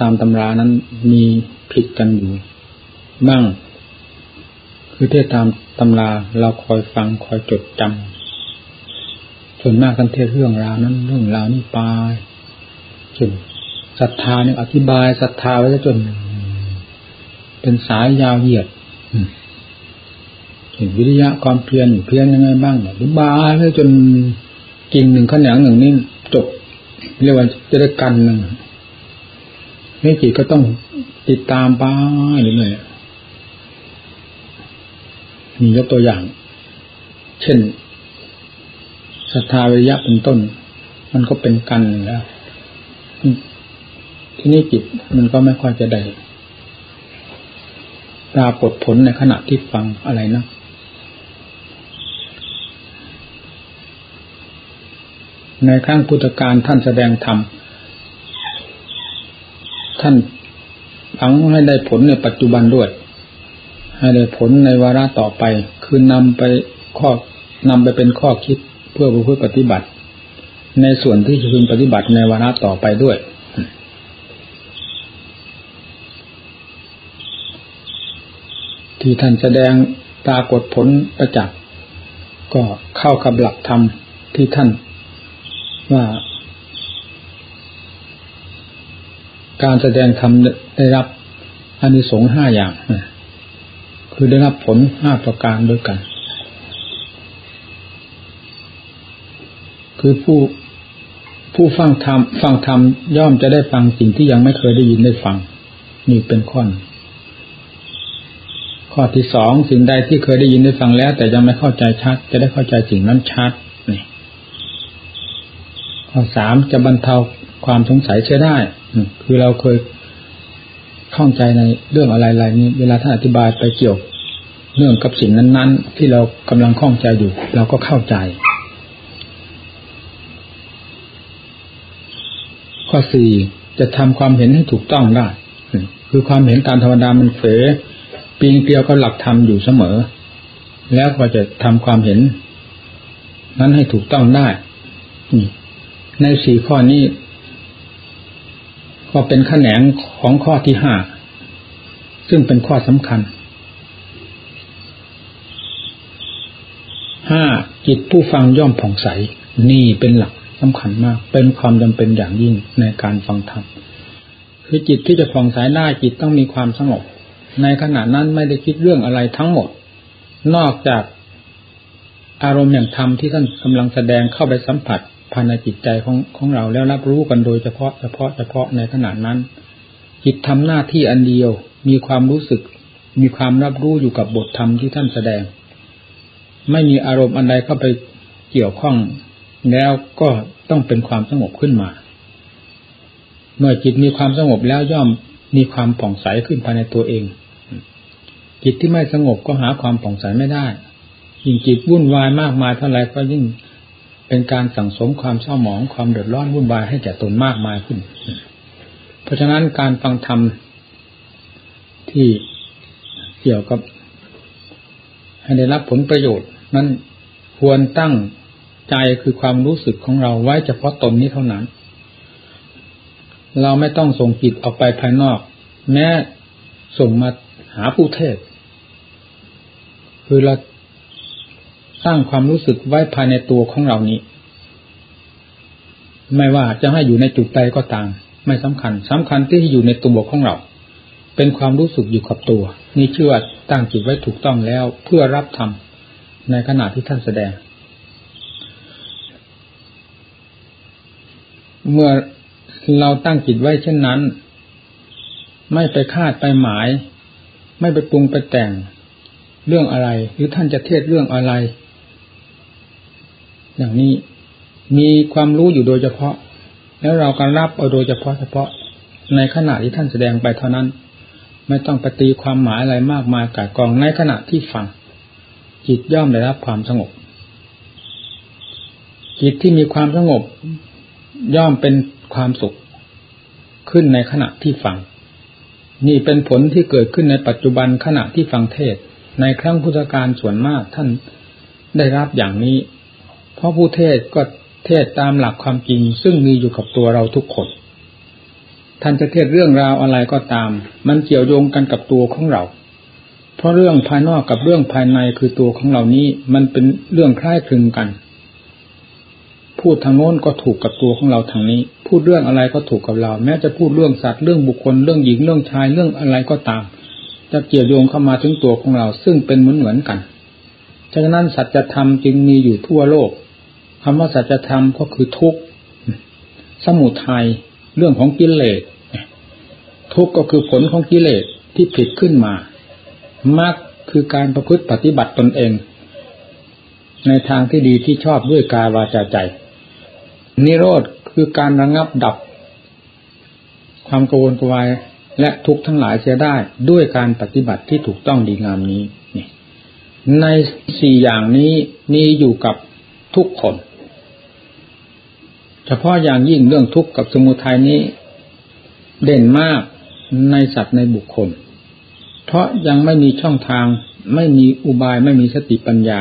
ตามตำรานั้นมีผิดกันอยู่บ้าง คือเทศตามตำราเราคอยฟังคอยจดจำส่วนมากกันเทศเรื่องราวนั้น เรื่องราวนี้ไปจนศรัทธาเนี่ยอธิบายศรัทธาไว้จน เป็นสายยาวเหยียดเห็นวิริยะความเพียรเพียรยังไงบ้างอธิบายไว้จนกิ่งหนึ่งขนงหนึ่งนี่จบเรียกว่าจะได้กันหนึ่ง นี่จิตก็ต้องติดตามไปเรื่อยๆมียกตัวอย่าง เช่นศรัทธาวิริยะเป็นต้น มันก็เป็นกันแล้วที่นี่จิตมันก็ไม่ค่อยจะได้ปรากฏผลในขณะที่ฟังอะไรนะในครั้งพุทธการท่านแสดงธรรม ท่านฝังให้ได้ผลในปัจจุบันด้วย ให้ได้ผลในวาระต่อไป คือนำไปข้อนำไปเป็นข้อคิดเพื่อผู้ปฏิบัติ ในส่วนที่จะพึงปฏิบัติในวาระต่อไปด้วยที่ท่านแสดงปรากฏผลประจักษ์ก็เข้ากับหลักธรรมที่ท่านว่า การแสดงธรรมได้รับอานิสงส์ห้าอย่าง คือได้รับผลห้าประการด้วยกัน คือผู้ผู้ฟังธรรมฟังธรรมย่อมจะได้ฟังสิ่งที่ยังไม่เคยได้ยินได้ฟัง นี่เป็นข้อข้อที่สองสิ่งใดที่เคยได้ยินได้ฟังแล้ว แต่ยังไม่เข้าใจชัด จะได้เข้าใจสิ่งนั้นชัดนี่ข้อสามจะบรรเทา ความสงสัยใช้ได้ คือเราเคยข้องใจในเรื่องอะไรๆนี้ เวลาท่านอธิบายไปเกี่ยวเรื่องกับสิ่งนั้น ๆ ที่เรากำลังข้องใจอยู่ เราก็เข้าใจ ข้อสี่จะทำความเห็นให้ถูกต้องได้ คือความเห็นตามธรรมดามันเฟปีงเกลียวก็หลักธรรมอยู่เสมอ แล้วก็จะทำความเห็น นั้นให้ถูกต้องได้ในสี่ข้อนี้ ก็เป็นขแขนงของข้อที่ห้าซึ่งเป็นข้อสำคัญห้าจิตผู้ฟังย่อมผ่องใส นี่เป็นหลักสำคัญมาก เป็นความจำเป็นอย่างยิ่งในการฟังธรรมคือจิตที่จะผ่องใสได้จิตต้องมีความสงบในขณะนั้นไม่ได้คิดเรื่องอะไรทั้งหมด นอกจากอารมณ์อย่างธรรมที่ท่านกำลังแสดงเข้าไปสัมผัส ภายในจิตใจของของเราแล้วรับรู้กันโดยเฉพาะเฉพาะเฉพาะในขณะนั้น จิตทำหน้าที่อันเดียวมีความรู้สึก มีความรับรู้อยู่กับบทธรรมที่ท่านแสดง ไม่มีอารมณ์อันใดเข้าไปเกี่ยวข้อง แล้วก็ต้องเป็นความสงบขึ้นมา เมื่อจิตมีความสงบแล้วย่อมมีความผ่องใสขึ้นภายในตัวเอง จิตที่ไม่สงบก็หาความผ่องใสไม่ได้ยิ่งจิตวุ่นวายมากมายเท่าไรก็ยิ่ง เป็นการสั่งสมความเศร้าหมองความเดือดร้อนวุ่นวายให้แก่ตนมากมายขึ้น เพราะฉะนั้นการฟังธรรมที่เกี่ยวกับ ให้ได้รับผลประโยชน์ นั้นควรตั้งใจคือความรู้สึกของเราไว้เฉพาะตนนี้เท่านั้น เราไม่ต้องส่งจิตออกไปภายนอก แม้ส่งมาหาผู้เทศ คือเรา สร้างความรู้สึกไว้ภายในตัวของเรานี้ ไม่ว่าจะให้อยู่ในจุดใดก็ตาม ไม่สำคัญสำคัญที่อยู่ในตัวของเรา เป็นความรู้สึกอยู่กับตัว นี่ชื่อว่าตั้งจิตไว้ถูกต้องแล้วเพื่อรับธรรมในขณะที่ท่านแสดง เมื่อเราตั้งจิตไว้เช่นนั้น ไม่ไปคาดไปหมาย ไม่ไปปรุงไปแต่งเรื่องอะไร หรือท่านจะเทศเรื่องอะไร อย่างนี้มีความรู้อยู่โดยเฉพาะ แล้วเราก็รับเอาโดยเฉพาะเฉพาะในขณะที่ท่านแสดงไปเท่านั้น ไม่ต้องปฏิความหมายอะไรมากมายกายกองในขณะที่ฟัง จิตย่อมได้รับความสงบ จิตที่มีความสงบ ย่อมเป็นความสุข ขึ้นในขณะที่ฟัง นี่เป็นผลที่เกิดขึ้นในปัจจุบันขณะที่ฟังเทศ ในครั้งพุทธการส่วนมากท่านได้รับอย่างนี้ ราะผู้เทศก็เทศตามหลักความจริง ซึ่งมีอยู่กับตัวเราทุกคน ท่านจะเทศเรื่องราวอะไรก็ตาม มันเกี่ยวโยงกันกับตัวของเรา เพราะเรื่องภายนอกกับเรื่องภายในคือตัวของเรานี้ มันเป็นเรื่องคล้ายคลึงกัน พูดทางโน้นก็ถูกกับตัวของเราทางนี้ พูดเรื่องอะไรก็ถูกกับเรา แม้จะพูดเรื่องสัตว์เรื่องบุคคลเรื่องหญิงเรื่องชายเรื่องอะไรก็ตาม จะเกี่ยวโยงเข้ามาถึงตัวของเรา ซึ่งเป็นเหมือนเหมือนกันฉะนั้นสัจธรรมจึงมีอยู่ทั่วโลก คำว่าสัจธรรมก็คือทุกข์สมุทัยเรื่องของกิเลสทุกข์ก็คือผลของกิเลสที่ผิดขึ้นมามรรคคือการประพฤติปฏิบัติตนเอง ในทางที่ดีที่ชอบด้วยกายวาจาใจ นิโรธคือการระงับดับ ความกวนกวายและทุกข์ทั้งหลายเสียได้ด้วยการปฏิบัติที่ถูกต้องดีงามนี้ในสี่อย่างนี้มีอยู่กับทุกคน เฉพาะอย่างยิ่งเรื่องทุกข์กับสมุทัยนี้ เด่นมากในสัตว์ในบุคคล เพราะยังไม่มีช่องทางไม่มีอุบายไม่มีสติปัญญา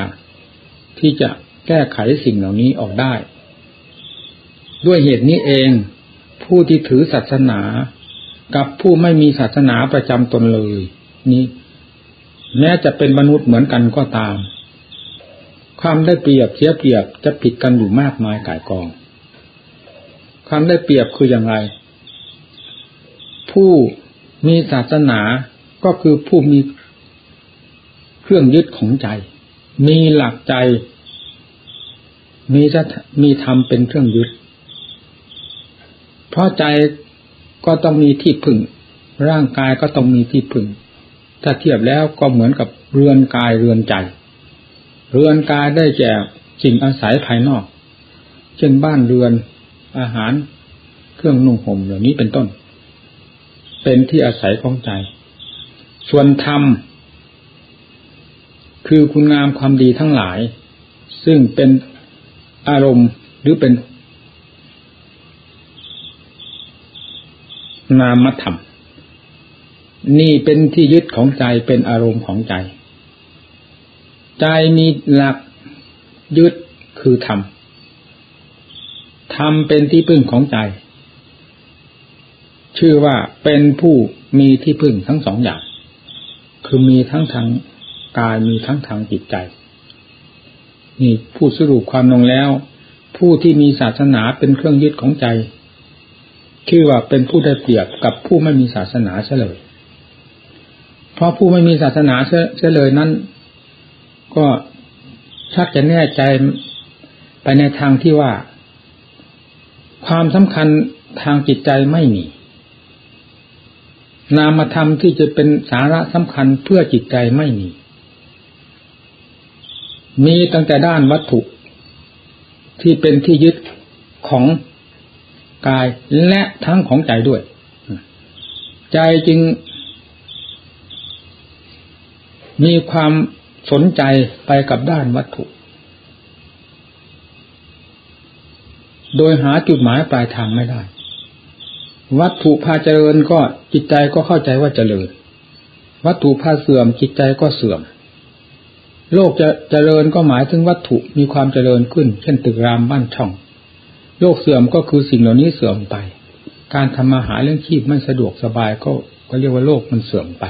ที่จะแก้ไขสิ่งเหล่านี้ออกได้ ด้วยเหตุนี้เอง ผู้ที่ถือศาสนากับผู้ไม่มีศาสนาประจำตนเลย นี้แม้จะเป็นมนุษย์เหมือนกันก็ตาม ความได้เปรียบเสียเปรียบจะผิดกันอยู่มากมายกายกอง ความได้เปรียบคืออย่างไร ผู้มีศาสนาก็คือผู้มีเครื่องยึดของใจ มีหลักใจ มีมีธรรมเป็นเครื่องยึด เพราะใจก็ต้องมีที่พึ่ง ร่างกายก็ต้องมีที่พึ่ง ถ้าเทียบแล้วก็เหมือนกับเรือนกายเรือนใจ เรือนกายได้แก่สิ่งอาศัยภายนอก เช่นบ้านเรือน อาหารเครื่องนุ่งห่มเหล่านี้เป็นต้น เป็นที่อาศัยของใจ ส่วนธรรม คือคุณงามความดีทั้งหลาย ซึ่งเป็นอารมณ์หรือเป็น นามธรรม นี่เป็นที่ยึดของใจเป็นอารมณ์ของใจ ใจมีหลักยึดคือธรรม ธรรมเป็นที่พึ่งของใจ ชื่อว่าเป็นผู้มีที่พึ่งทั้งสองอย่าง คือมีทั้งทางกายมีทั้งทางจิตใจ นี่พูดสรุปความลงแล้ว ผู้ที่มีศาสนาเป็นเครื่องยึดของใจ ชื่อว่าเป็นผู้ได้เปรียบกับผู้ไม่มีศาสนาเฉลย เพราะผู้ไม่มีศาสนาเสียเลยนั้น ก็ชักจะแน่ใจไปในทางที่ว่า ความสำคัญทางจิตใจไม่มี นามธรรมที่จะเป็นสาระสำคัญเพื่อจิตใจไม่มี มีตั้งแต่ด้านวัตถุ ที่เป็นที่ยึดของกายและทั้งของใจด้วย ใจจึง มีความสนใจไปกับด้านวัตถุ โดยหาจุดหมายปลายทางไม่ได้ วัตถุพาเจริญก็จิตใจก็เข้าใจว่าเจริญ วัตถุพาเสื่อมจิตใจก็เสื่อม โลกจะเจริญก็หมายถึงวัตถุมีความเจริญขึ้น เช่นตึกรามบ้านช่อง โลกเสื่อมก็คือสิ่งเหล่านี้เสื่อมไป การทำมาหาเรื่องชีพไม่สะดวกสบายก็ก็เรียกว่าโลกมันเสื่อมไป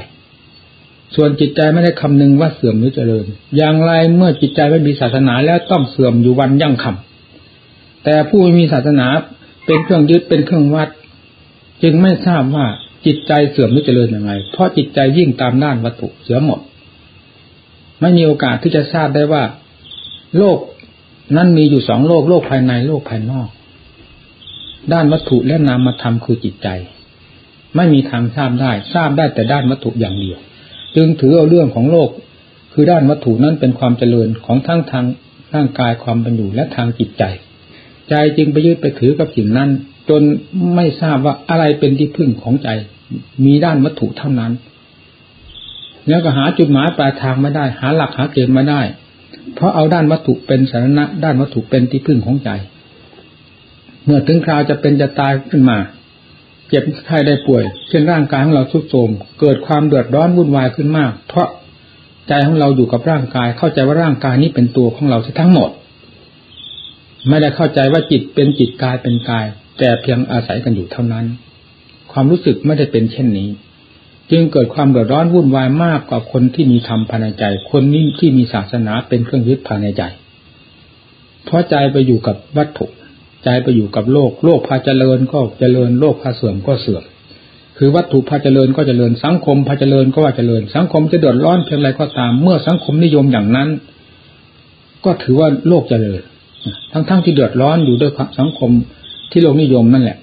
ส่วนจิตใจไม่ได้คำนึงว่าเสื่อมหรือเจริญ อย่างไรเมื่อจิตใจไม่มีศาสนาแล้วต้องเสื่อมอยู่วันยั่งคำ แต่ผู้ไม่มีศาสนาเป็นเครื่องยึดเป็นเครื่องวัด จึงไม่ทราบว่าจิตใจเสื่อมหรือเจริญยังไงเพราะจิตใจยิ่งตามด้านวัตถุเสียหมด ไม่มีโอกาสที่จะทราบได้ว่า โลกนั้นมีอยู่สองโลกโลกภายในโลกภายนอก ด้านวัตถุและนามธรรมคือจิตใจ ไม่มีทางทราบได้ทราบได้แต่ด้านวัตถุอย่างเดียว จึงถือเอาเรื่องของโลก คือด้านวัตถุนั้นเป็นความเจริญของทั้งทางร่างกายความเป็นอยู่และทางจิตใจ ใจจึงไปยึดไปถือกับสิ่งนั้น จนไม่ทราบว่าอะไรเป็นที่พึ่งของใจ มีด้านวัตถุเท่านั้น แล้วก็หาจุดหมายปลายทางไม่ได้ หาหลักหาเกณฑ์ไม่ได้ เพราะเอาด้านวัตถุเป็นสาระด้านวัตถุเป็นที่พึ่งของใจ เมื่อถึงคราวจะเป็นจะตายขึ้นมาเจ็บไข้ได้ป่วย เช่นร่างกายของเราทุกโทมเกิดความเดือดร้อนวุ่นวายขึ้นมาก เพราะใจของเราอยู่กับร่างกายเข้าใจว่าร่างกายนี้เป็นตัวของเราทั้งหมด ไม่ได้เข้าใจว่าจิตเป็นจิตกายเป็นกาย แต่เพียงอาศัยกันอยู่เท่านั้น ความรู้สึกไม่ได้เป็นเช่นนี้ จึงเกิดความเดือดร้อนวุ่นวายมากกว่าคนที่มีธรรมภายในใจ คนนี้ที่มีศาสนาเป็นเครื่องยึดภายในใจ เพราะใจไปอยู่กับวัตถุ ใจไปอยู่กับโลก โลกพาเจริญก็เจริญโลกพาเสื่อมก็เสื่อมคือวัตถุพาเจริญก็เจริญสังคมพาเจริญก็ว่าเจริญ สังคมจะเดือดร้อนเพียงไรก็ตาม เมื่อสังคมนิยมอย่างนั้น ก็ถือว่าโลกเจริญ ทั้งๆทที่เดือดร้อนอยู่ด้วยสังคมที่โลกนิยมนั่นแหละ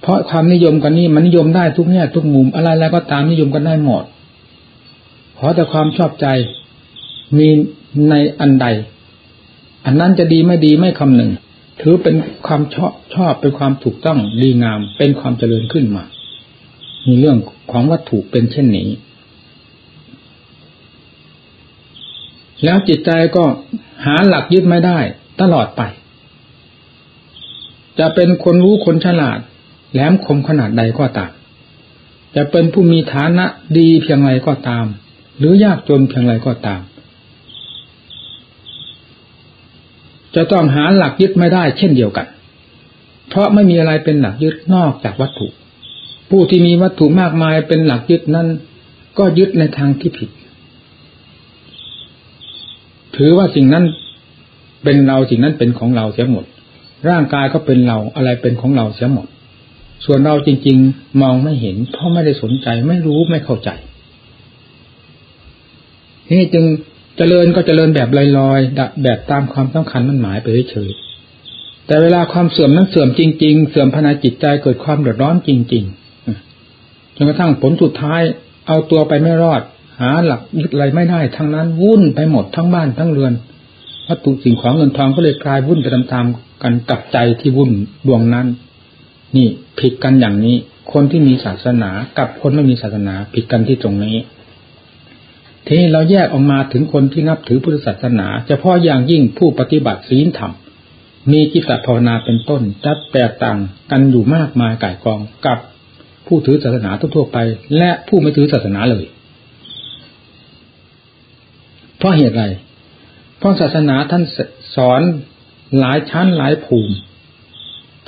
เพราะความนิยมกันนี้มันนิยมได้ทุกแง่ทุกมุมอะไรแล้วก็ตามนิยมกันได้หมดขอแต่ความชอบใจมีในอันใด อันนั้นจะดีไม่ดีไม่คำหนึ่ง ถือเป็นความชอบชอบเป็นความถูกต้องดีงาม เป็นความเจริญขึ้นมา มีเรื่องของวัตถุเป็นเช่นนี้ แล้วจิตใจก็หาหลักยึดไม่ได้ตลอดไป จะเป็นคนรู้คนฉลาด แหลมคมขนาดใดก็ตาม จะเป็นผู้มีฐานะดีเพียงไรก็ตาม หรือยากจนเพียงไรก็ตาม จะต้องหาหลักยึดไม่ได้เช่นเดียวกัน เพราะไม่มีอะไรเป็นหลักยึดนอกจากวัตถุ ผู้ที่มีวัตถุมากมายเป็นหลักยึดนั้น ก็ยึดในทางที่ผิด ถือว่าสิ่งนั้นเป็นเราสิ่งนั้นเป็นของเราเสียหมด ร่างกายก็เป็นเราอะไรเป็นของเราเสียหมด ส่วนเราจริง ๆ มองไม่เห็น เพราะไม่ได้สนใจไม่รู้ไม่เข้าใจนี่จึงเจริญก็เจริญแบบลอยๆแบบตามความสำคัญมันหมายไปเฉยๆแต่เวลาความเสื่อมนั้นเสื่อมจริง ๆ เสื่อมภายจิตใจเกิดความเดือดร้อนจริง ๆจนกระทั่งผลสุดท้ายเอาตัวไปไม่รอด หาหลักยึดอะไรไม่ได้ทั้งนั้นวุ่นไปหมดทั้งบ้านทั้งเรือนวัตถุสิ่งของเงินทองก็เลยกลายวุ่นไปตามๆกันกับใจที่วุ่นดวงนั้น นี่ผิดกันอย่างนี้ คนที่มีศาสนากับคนไม่มีศาสนาผิดกันที่ตรงนี้ทีนี้เราแยกออกมาถึงคนที่นับถือพุทธศาสนาเฉพาะอย่างยิ่งผู้ปฏิบัติศีลธรรมมีจิตภาวนาเป็นต้นจะแตกต่างกันอยู่มากมายก่ายกองกับผู้ถือศาสนาทั่วไป และผู้ไม่ถือศาสนาเลย ราะเหตุไร เพราะศาสนาท่านสอนหลายชั้นหลายภูมิ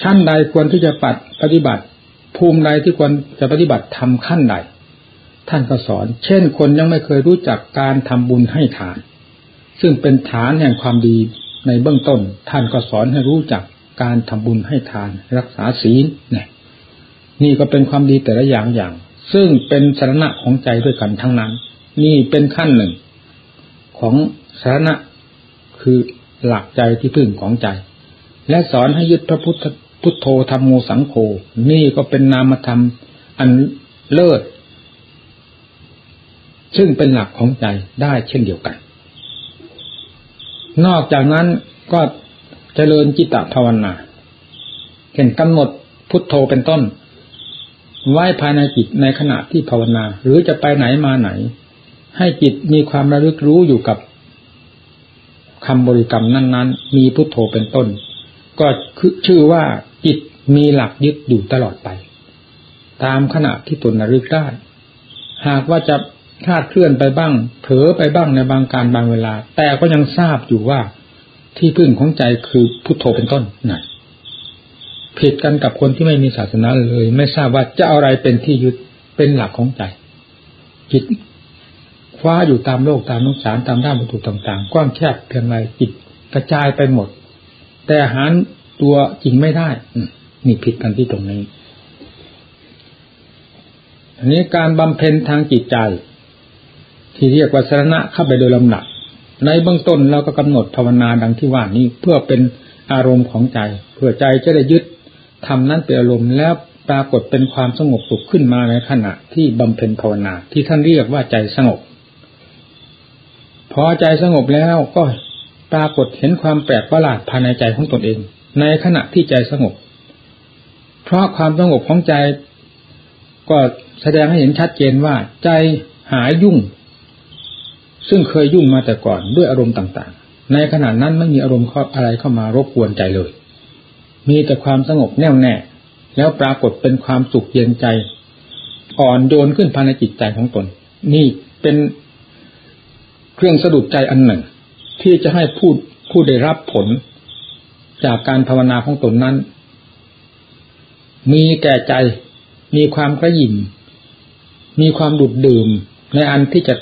ชั้นใดควรที่จะปัดปฏิบัติ ภูมิใดที่ควรจะปฏิบัติทำขั้นใด ท่านก็สอน เช่น คนยังไม่เคยรู้จักการทำบุญให้ทาน ซึ่งเป็นฐานแห่งความดีในเบื้องต้น ท่านก็สอนให้รู้จักการทำบุญให้ทาน รักษาศีลเนี่ยนี่ก็เป็นความดีแต่ละอย่างอย่าง ซึ่งเป็นสาระของใจด้วยกันทั้งนั้น นี่เป็นขั้นหนึ่ง ของสาระคือหลักใจที่พึ่งของใจ และสอนให้ยึดพระพุทธพุทโธธรรมโมสังโฆนี่ก็เป็นนามธรรมอันเลิศ ซึ่งเป็นหลักของใจได้เช่นเดียวกัน นอกจากนั้นก็เจริญจิตตภาวนาเห็นกำหนดพุทโธเป็นต้น ไว้ภายในจิตในขณะที่ภาวนา หรือจะไปไหนมาไหน ให้จิตมีความระลึกรู้อยู่กับคำบริกรรมนั้นๆ มีพุทโธเป็นต้น ก็คือชื่อว่าจิตมีหลักยึดอยู่ตลอดไป ตามขณะที่ตนระลึกได้ หากว่าจะคลาดเคลื่อนไปบ้าง เผลอไปบ้างในบางการบางเวลา แต่ก็ยังทราบอยู่ว่าที่พึ่งของใจคือพุทโธเป็นต้นนะผิดกันกับคนที่ไม่มีศาสนาเลย ไม่ทราบว่าจะอาอะไรเป็นที่ยึดเป็นหลักของใจจิต ว้าอยู่ตามโลกตามนุสารตามด้านวัตถุต่าง ๆ กว้างแคบเพียงไรจิตกระจายไปหมด แต่หารตัวจริงไม่ได้นี่ผิดกันที่ตรงนี้อันนี้การบำเพ็ญทางจิตใจ ที่เรียกว่าสรณะเข้าไปโดยลำดับในเบื้องต้นเราก็กำหนดภาวนาดังที่ว่านี้เพื่อเป็นอารมณ์ของใจ เพื่อใจจะได้ยึดทำนั้นเป็นอารมณ์แล้วปรากฏเป็นความสงบสุขขึ้นมาในขณะที่บำเพ็ญภาวนา ที่ท่านเรียกว่าใจสงบ พอใจสงบแล้วก็ปรากฏเห็นความแปลกประหลาดภายในใจของตนเอง ในขณะที่ใจสงบ เพราะความสงบของใจ ก็แสดงให้เห็นชัดเจนว่าใจหายยุ่ง ซึ่งเคยยุ่งมาแต่ก่อนด้วยอารมณ์ต่างๆ ในขณะนั้นไม่มีอารมณ์อะไรเข้ามารบกวนใจเลย มีแต่ความสงบแน่วแน่ แล้วปรากฏเป็นความสุขเย็นใจ อ่อนโยนขึ้นภายในจิตใจของตน นี่เป็น เครื่องสะดุดใจอันหนึ่ง ที่จะให้ผู้ผู้ได้รับผล จากการภาวนาของตนนั้น มีแก่ใจมีความกระยิ่มมีความดุดดื่ม ในอันที่จะ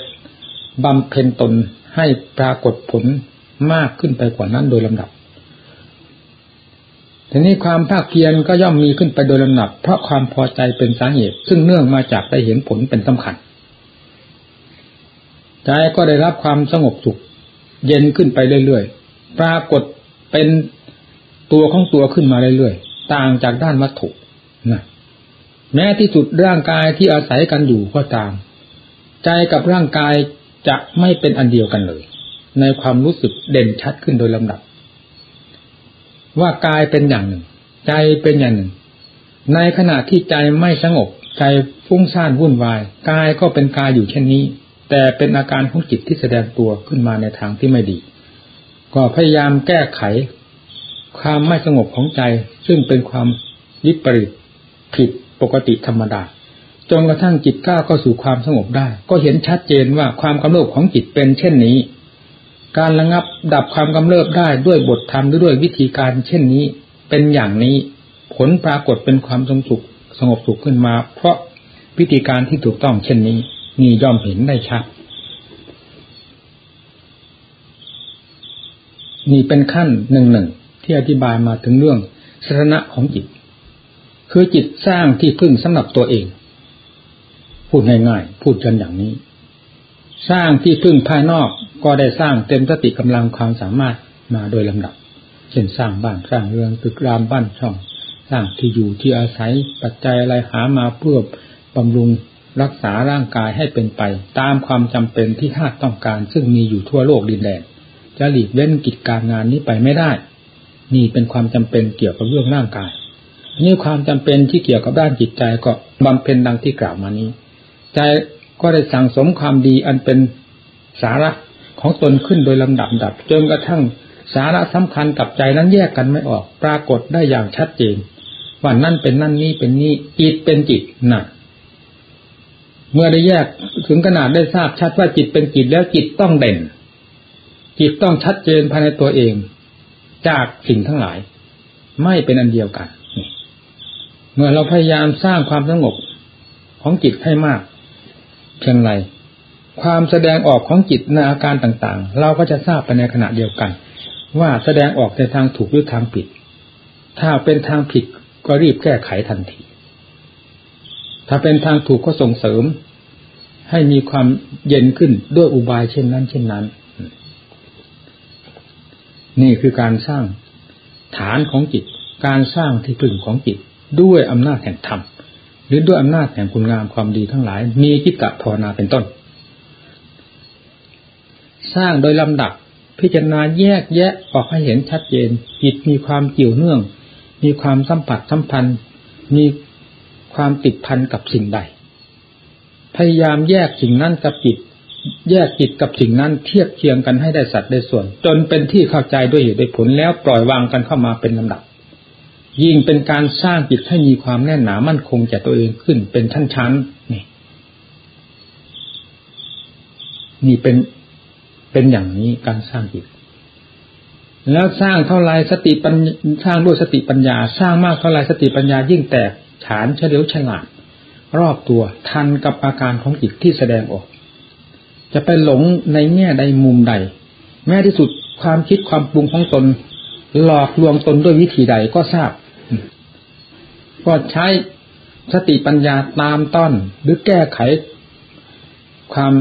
บำเพ็ญตนให้ปรากฏผลมากขึ้นไปกว่านั้นโดยลำดับทีนี้ความภาคเพียรก็ย่อมมีขึ้นไปโดยลำดับเพราะความพอใจเป็นสาเหตุ ซึ่งเนื่องมาจากได้เห็นผลเป็นสำคัญ ใจก็ได้รับความสงบสุข เย็นขึ้นไปเรื่อยๆ ปรากฏเป็นตัวของตัวขึ้นมาเรื่อยๆ ต่างจากด้านวัตถุนะแม้ที่สุดร่างกายที่อาศัยกันอยู่ก็ตาม ใจกับร่างกายจะไม่เป็นอันเดียวกันเลย ในความรู้สึกเด่นชัดขึ้นโดยลำดับ ว่ากายเป็นอย่างหนึ่ง ใจเป็นอย่างหนึ่ง ในขณะที่ใจไม่สงบ ใจฟุ้งซ่านวุ่นวาย กายก็เป็นกายอยู่เช่นนี้ แต่เป็นอาการของจิตที่แสดงตัวขึ้นมาในทางที่ไม่ดี ก็พยายามแก้ไข ความไม่สงบของใจ ซึ่งเป็นความวิปริตผิดปกติธรรมดาจนกระทั่งจิตก้าวเข้าสู่ความสงบได้ ก็เห็นชัดเจนว่าความกำเริบของจิตเป็นเช่นนี้ การระงับดับความกำเริบได้ด้วยบทธรรมหรือด้วยวิธีการเช่นนี้ เป็นอย่างนี้ผลปรากฏเป็นความสงบสุขสงบสุขขึ้นมา เพราะวิธีการที่ถูกต้องเช่นนี้ นี่ย่อมเห็นได้ชัด นี่เป็นขั้นหนึ่งหนึ่งที่อธิบายมาถึงเรื่องสถานะของจิต คือจิตสร้างที่พึ่งสำหรับตัวเอง พูดง่ายๆ พูดกันอย่างนี้ สร้างที่พึ่งภายนอกก็ได้สร้างเต็มสติกำลังความสามารถมาโดยลำดับ เช่นสร้างบ้านสร้างเรือนตึกรามบ้านช่อง สร้างที่อยู่ที่อาศัยปัจจัยอะไรหามาเพื่อบำรุง รักษาร่างกายให้เป็นไป ตามความจำเป็นที่ธาตุต้องการ ซึ่งมีอยู่ทั่วโลกดินแดนจะหลีกเล่นกิจการงานนี้ไปไม่ได้ นี่เป็นความจำเป็นเกี่ยวกับเรื่องร่างกาย นี่ความจำเป็นที่เกี่ยวกับด้านจิตใจก็บำเพ็ญดังที่กล่าวมานี้ ใจก็ได้สั่งสมความดีอันเป็นสาระของตนขึ้นโดยลำดับดับจนกระทั่งสาระสำคัญกับใจนั้นแยกกันไม่ออก ปรากฏได้อย่างชัดเจนว่านั่นเป็นนั่นนี้เป็นนี้จิตเป็นจิตน่ะ เมื่อได้แยกถึงขนาดได้ทราบชัดว่าจิตเป็นจิตแล้วจิตต้องเด่น จิตต้องชัดเจนภายในตัวเอง จากสิ่งทั้งหลาย ไม่เป็นอันเดียวกันเมื่อเราพยายามสร้างความสงบของจิตให้มาก เพียงไรความแสดงออกของจิตในอาการต่างๆ เราก็จะทราบไปในขณะเดียวกัน ว่าแสดงออกในทางถูกหรือทางผิด ถ้าเป็นทางผิดก็รีบแก้ไขทันที ถ้าเป็นทางถูกก็ส่งเสริม ให้มีความเย็นขึ้นด้วยอุบายเช่นนั้น เช่นนั้น นี่คือการสร้างฐานของจิต การสร้างที่พึ่งของจิต ด้วยอำนาจแห่งธรรมหรือด้วยอำนาจแห่งคุณงามความดีทั้งหลาย มีกิตตภาวนาเป็นต้น สร้างโดยลำดับพิจารณาแยกแยะออกให้เห็นชัดเจนจิตมีความเกี่ยวเนื่อง มีความสัมผัสสัมพันธ์ มี ความติดพันกับสิ่งใด พยายามแยกสิ่งนั้นกับจิต แยกจิตกับสิ่งนั้นเทียบเคียงกันให้ได้สัดได้ส่วน จนเป็นที่เข้าใจด้วยเหตุด้วยผลแล้วปล่อยวางกันเข้ามาเป็นลำดับ ยิ่งเป็นการสร้างจิตให้มีความแน่นหนามั่นคงแก่ตัวเองขึ้นเป็นชั้นๆนี่นี่เป็นเป็นอย่างนี้การสร้างจิต แล้วสร้างเท่าไรสติปัญสร้างด้วยสติปัญญา สร้างมากเท่าไรสติปัญญายิ่งแตก ฉานเฉลียวฉลาด รอบตัวทันกับอาการของจิตที่แสดงออก จะไปหลงในแง่ใดมุมใด แม้ที่สุดความคิดความปรุงของตน หลอกลวงตนด้วยวิธีใดก็ทราบ ก็ใช้สติปัญญาตามต้นหรือแก้ไข ความ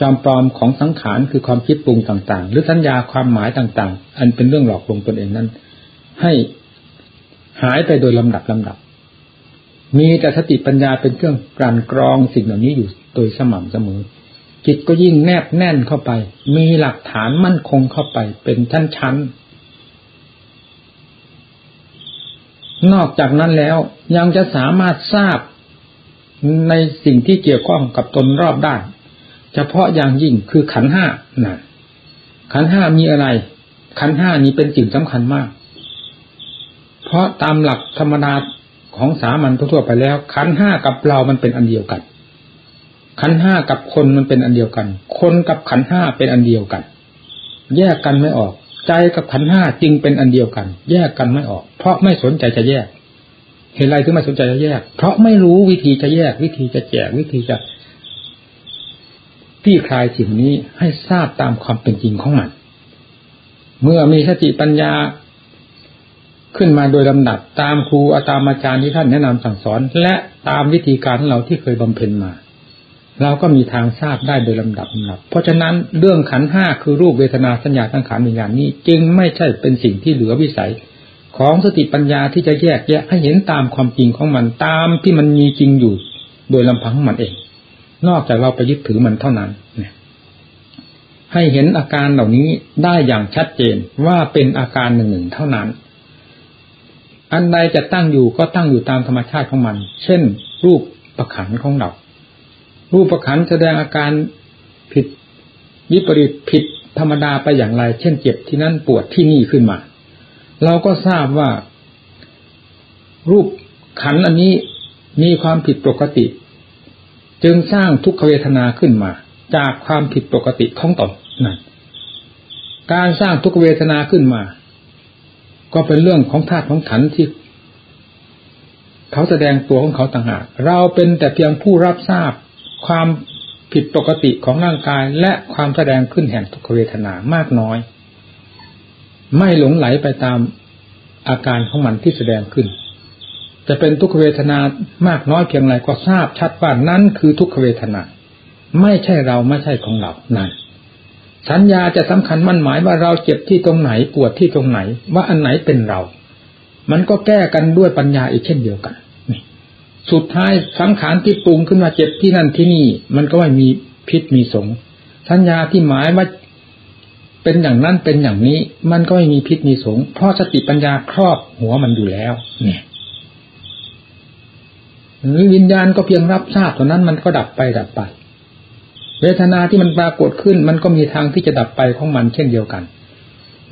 จอมปลอมของสังขารคือความคิดปรุงต่าง ๆ หรือสัญญาความหมายต่าง ๆ อันเป็นเรื่องหลอกลวงตนเองนั้น ให้ หายไปโดยลำดับลำดับ มีแต่สติปัญญาเป็นเครื่องกลั่นกรองสิ่งเหล่านี้อยู่โดยสม่ำเสมอ จิตก็ยิ่งแนบแน่นเข้าไป มีหลักฐานมั่นคงเข้าไปเป็นชั้นๆนอกจากนั้นแล้วยังจะสามารถทราบในสิ่งที่เกี่ยวข้องกับตนรอบด้านเฉพาะอย่างยิ่งคือขันห้านะขันห้ามีอะไร ขันห้านี้เป็นสิ่งสำคัญมาก เพราะตามหลักธรรมดาของสามัญทั่วไปแล้ว ขันห้ากับเรามันเป็นอันเดียวกัน ขันห้ากับคนมันเป็นอันเดียวกัน คนกับขันห้าเป็นอันเดียวกัน แยกกันไม่ออก ใจกับขันห้าจึงเป็นอันเดียวกัน แยกกันไม่ออก เพราะไม่สนใจจะแยก เหตุไรถึงไม่สนใจจะแยก เพราะไม่รู้วิธีจะแยก วิธีจะแจกวิธีจะพี่คลายสิ่งนี้ให้ทราบตามความเป็นจริงของมัน เมื่อมีสติปัญญา ขึ้นมาโดยลำดับตามครูอาตามอาจารย์ที่ท่านแนะนำสั่งสอน และตามวิธีการของเราที่เคยบำเพ็ญมา เราก็มีทางทราบได้โดยลำดับลำดับ เพราะฉะนั้นเรื่องขันห้าคือรูปเวทนาสัญญาสังขารวิญญาณนี้ จึงไม่ใช่เป็นสิ่งที่เหลือวิสัย ของสติปัญญาที่จะแยกแยะให้เห็นตามความจริงของมันตามที่มันมีจริงอยู่ โดยลำพังของมันเอง นอกจากเราไปยึดถือมันเท่านั้นเนี่ยให้เห็นอาการเหล่านี้ได้อย่างชัดเจนว่าเป็นอาการหนึ่งหนึ่งเท่านั้น อันใดจะตั้งอยู่ก็ตั้งอยู่ตามธรรมชาติของมัน เช่น รูปประขันของเรา รูปประขันแสดงอาการผิดวิปริตผิดธรรมดาไปอย่างไร เช่นเจ็บที่นั่นปวดที่นี่ขึ้นมา เราก็ทราบว่า รูปขันอันนี้มีความผิดปกติ จึงสร้างทุกขเวทนาขึ้นมา จากความผิดปกติของตนนั่นการสร้างทุกขเวทนาขึ้นมา ก็เป็นเรื่องของธาตุของขันที่ เขาแสดงตัวของเขาต่างหากเราเป็นแต่เพียงผู้รับทราบความผิดปกติของร่างกาย และความแสดงขึ้นแห่งทุกขเวทนามากน้อย ไม่หลงไหลไปตามอาการของมันที่แสดงขึ้น จะเป็นทุกขเวทนามากน้อยเพียงไรก็ทราบชัดว่านั้นคือทุกขเวทนา ไม่ใช่เราไม่ใช่ของเรานั่น สัญญาจะสำคัญมั่นหมายว่าเราเจ็บที่ตรงไหนปวดที่ตรงไหน ว่าอันไหนเป็นเรา มันก็แก้กันด้วยปัญญาอีกเช่นเดียวกันสุดท้ายสังขารที่ปรุงขึ้นมาเจ็บที่นั่นที่นี่ มันก็ไม่มีพิษมีสงสัญญาที่หมายว่าเป็นอย่างนั้นเป็นอย่างนี้ มันก็ไม่มีพิษมีสงเพราะสติปัญญาครอบหัวมันอยู่แล้ว เนี่ยวิญญาณก็เพียงรับทราบเท่านั้นมันก็ดับไปดับไป เวทนาที่มันปรากฏขึ้น มันก็มีทางที่จะดับไปของมันเช่นเดียวกัน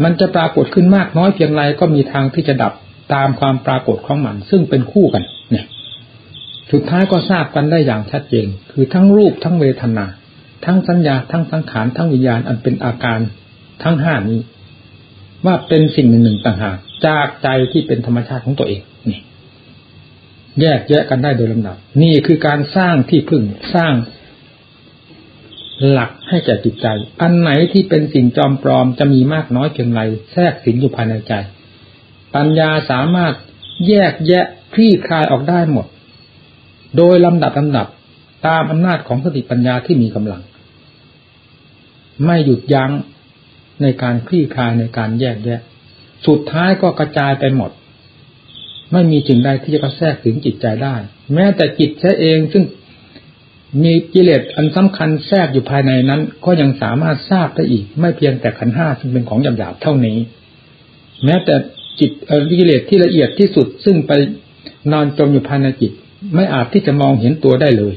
มันจะปรากฏขึ้นมากน้อยเพียงไรก็มีทางที่จะดับตามความปรากฏของมัน ซึ่งเป็นคู่กันเนี่ยสุดท้ายก็ทราบกันได้อย่างชัดเจนคือทั้งรูปทั้งเวทนา ทั้งสัญญาทั้งสังขารทั้งวิญญาณอันเป็นอาการทั้งห้านี้ ว่าเป็นสิ่งหนึ่งหนึ่งต่างหากจากใจที่เป็นธรรมชาติของตัวเองนี่ แยกแยะกันได้โดยลำดับ นี่คือการสร้างที่พึ่งสร้าง หลักให้แก่จิตใจ อันไหนที่เป็นสิ่งจอมปลอมจะมีมากน้อยเพียงไรแทรกสิงอยู่ภายในใจ ปัญญาสามารถแยกแยะคลี่คลายออกได้หมด โดยลำดับลำดับตามอำนาจของสติปัญญาที่มีกำลัง ไม่หยุดยั้งในการคลี่คลายในการแยกแยะ สุดท้ายก็กระจายไปหมด ไม่มีจึงใดที่จะกระแทรกถึงจิตใจได้ แม้แต่จิตใช้เองซึ่ง มีกิเลสอันสำคัญแทรกอยู่ภายในนั้น ก็ยังสามารถทราบได้อีก ไม่เพียงแต่ขันห้าซึ่งเป็นของหยาบๆเท่านี้ แม้แต่จิตกิเลสที่ละเอียดที่สุดซึ่งไปนอนจมอยู่ภายในจิต ไม่อาจที่จะมองเห็นตัวได้เลย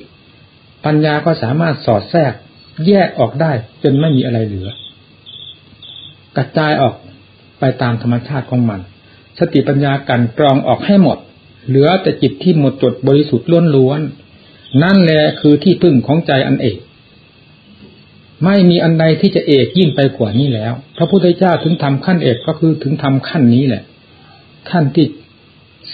ปัญญาก็สามารถสอดแทรก แยกออกได้จนไม่มีอะไรเหลือ กระจายออกไปตามธรรมชาติของมัน สติปัญญากันกรองออกให้หมด เหลือแต่จิตที่หมดจดบริสุทธิ์ล้วน นั่นแหละคือที่พึ่งของใจอันเอก ไม่มีอันใดที่จะเอกยิ่งไปกว่านี้แล้ว พระพุทธเจ้าถึงทำขั้นเอกก็คือถึงทำขั้นนี้แหละ ขั้นที่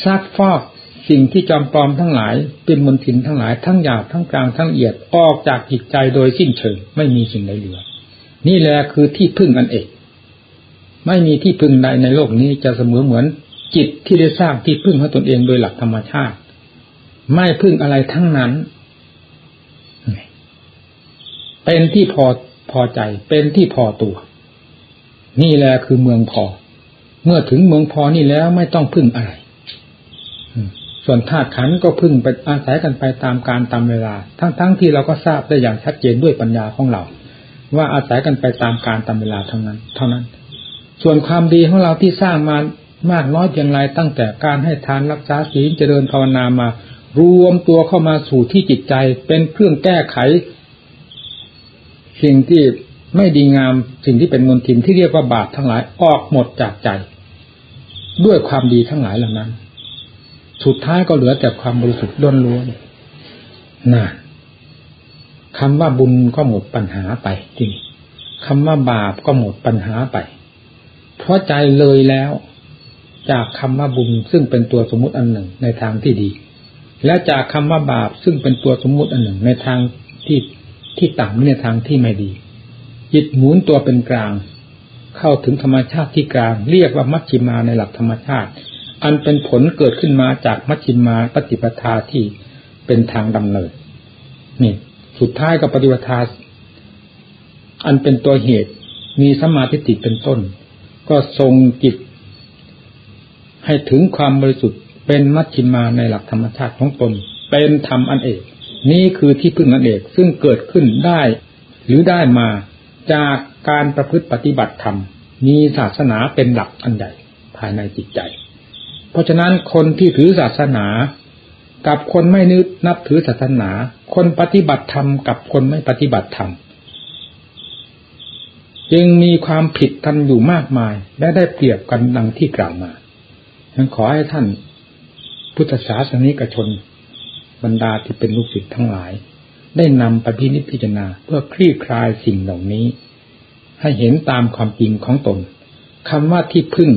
ซักฟอกสิ่งที่จอมปลอมทั้งหลาย เป็นมลทินทั้งหลายทั้งหยาบทั้งกลางทั้งละเอียดออกจากจิตใจโดยสิ้นเชิงไม่มีสิ่งใดเหลือ นี่แหละคือที่พึ่งอันเอก ไม่มีที่พึ่งใดในโลกนี้จะเสมอเหมือนจิตที่ได้สร้างที่พึ่งให้ตนเองโดยหลักธรรมชาติ ไม่พึ่งอะไรทั้งนั้น เป็นที่พอพอใจ เป็นที่พอตัว นี่แหละคือเมืองพอ เมื่อถึงเมืองพอนี่แล้วไม่ต้องพึ่งอะไร ส่วนธาตุขันก็พึ่งไปอาศัยกันไปตามการตามเวลา ทั้งๆทที่เราก็ทราบได้อย่างชัดเจนด้วยปัญญาของเรา ว่าอาศัยกันไปตามการตามเวลาเท่านั้น เท่านั้น ส่วนความดีของเราที่สร้างมามากน้อยเพียงไรตั้งแต่การให้ทานรักษาศีลเจริญภาวนามา รวมตัวเข้ามาสู่ที่จิตใจ เป็นเครื่องแก้ไข สิ่งที่ไม่ดีงามสิ่งที่เป็นมลทินที่เรียกว่าบาปทั้งหลายออกหมดจากใจ ด้วยความดีทั้งหลายเหล่านั้น สุดท้ายก็เหลือแต่ความบริสุทธิ์ล้วนล้วนน่ะคำว่าบุญก็หมดปัญหาไปจริงคำว่าบาปก็หมดปัญหาไป เพราะใจเลยแล้ว จากคำว่าบุญซึ่งเป็นตัวสมมติอันหนึ่งในทางที่ดี และจากคำว่าบาปซึ่งเป็นตัวสมมุติอันหนึ่งในทางที่ที่ต่ำในทางที่ไม่ดี จิตหมุนตัวเป็นกลาง เข้าถึงธรรมชาติที่กลาง เรียกว่ามัชชิมาในหลักธรรมชาติ อันเป็นผลเกิดขึ้นมาจากมัชชิมาปฏิปทาที่เป็นทางดำเนินนี่สุดท้ายก็ปฏิปทาอันเป็นตัวเหตุมีสมาธิติเป็นต้น ก็ทรงจิต ให้ถึงความบริสุทธิ์ เป็นมัชชิมาในหลักธรรมชาติของตน เป็นธรรมอันเอก นี่คือที่พึ่งอันเอกซึ่งเกิดขึ้นได้ หรือได้มาจากการประพฤติปฏิบัติธรรม มีศาสนาเป็นหลักอันใหญ่ภายในจิตใจ เพราะฉะนั้นคนที่ถือศาสนา กับคนไม่นึกนับถือศาสนา คนปฏิบัติธรรมกับคนไม่ปฏิบัติธรรมจึงมีความผิดกันอยู่มากมาย และได้เปรียบกันดังที่กล่าวมาฉันขอให้ท่าน พุทธศาสนิกชน บรรดาที่เป็นลูกศิษย์ทั้งหลาย ได้นำปพินิพิจารณาเพื่อคลี่คลายสิ่งเหล่านี้ ให้เห็นตามความจริงของตนคำว่าที่พึ่ง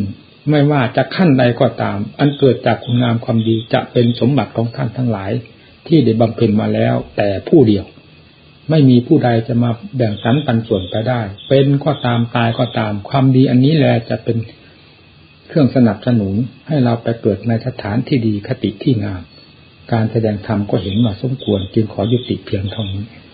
ไม่ว่าจะขั้นใดก็ตาม อันเกิดจากคุณงามความดีจะเป็นสมบัติของท่านทั้งหลาย ที่ได้บำเพ็ญมาแล้วแต่ผู้เดียว ไม่มีผู้ใดจะมาแบ่งสรรปันส่วนไปได้ เป็นก็ตามตายก็ตาม ความดีอันนี้แหละจะเป็น เครื่องสนับสนุนให้เราไปเกิดในสถานที่ดีคติที่งาม การแสดงธรรมก็เห็นว่าสมควรจึงขอยุติเพียงเท่านี้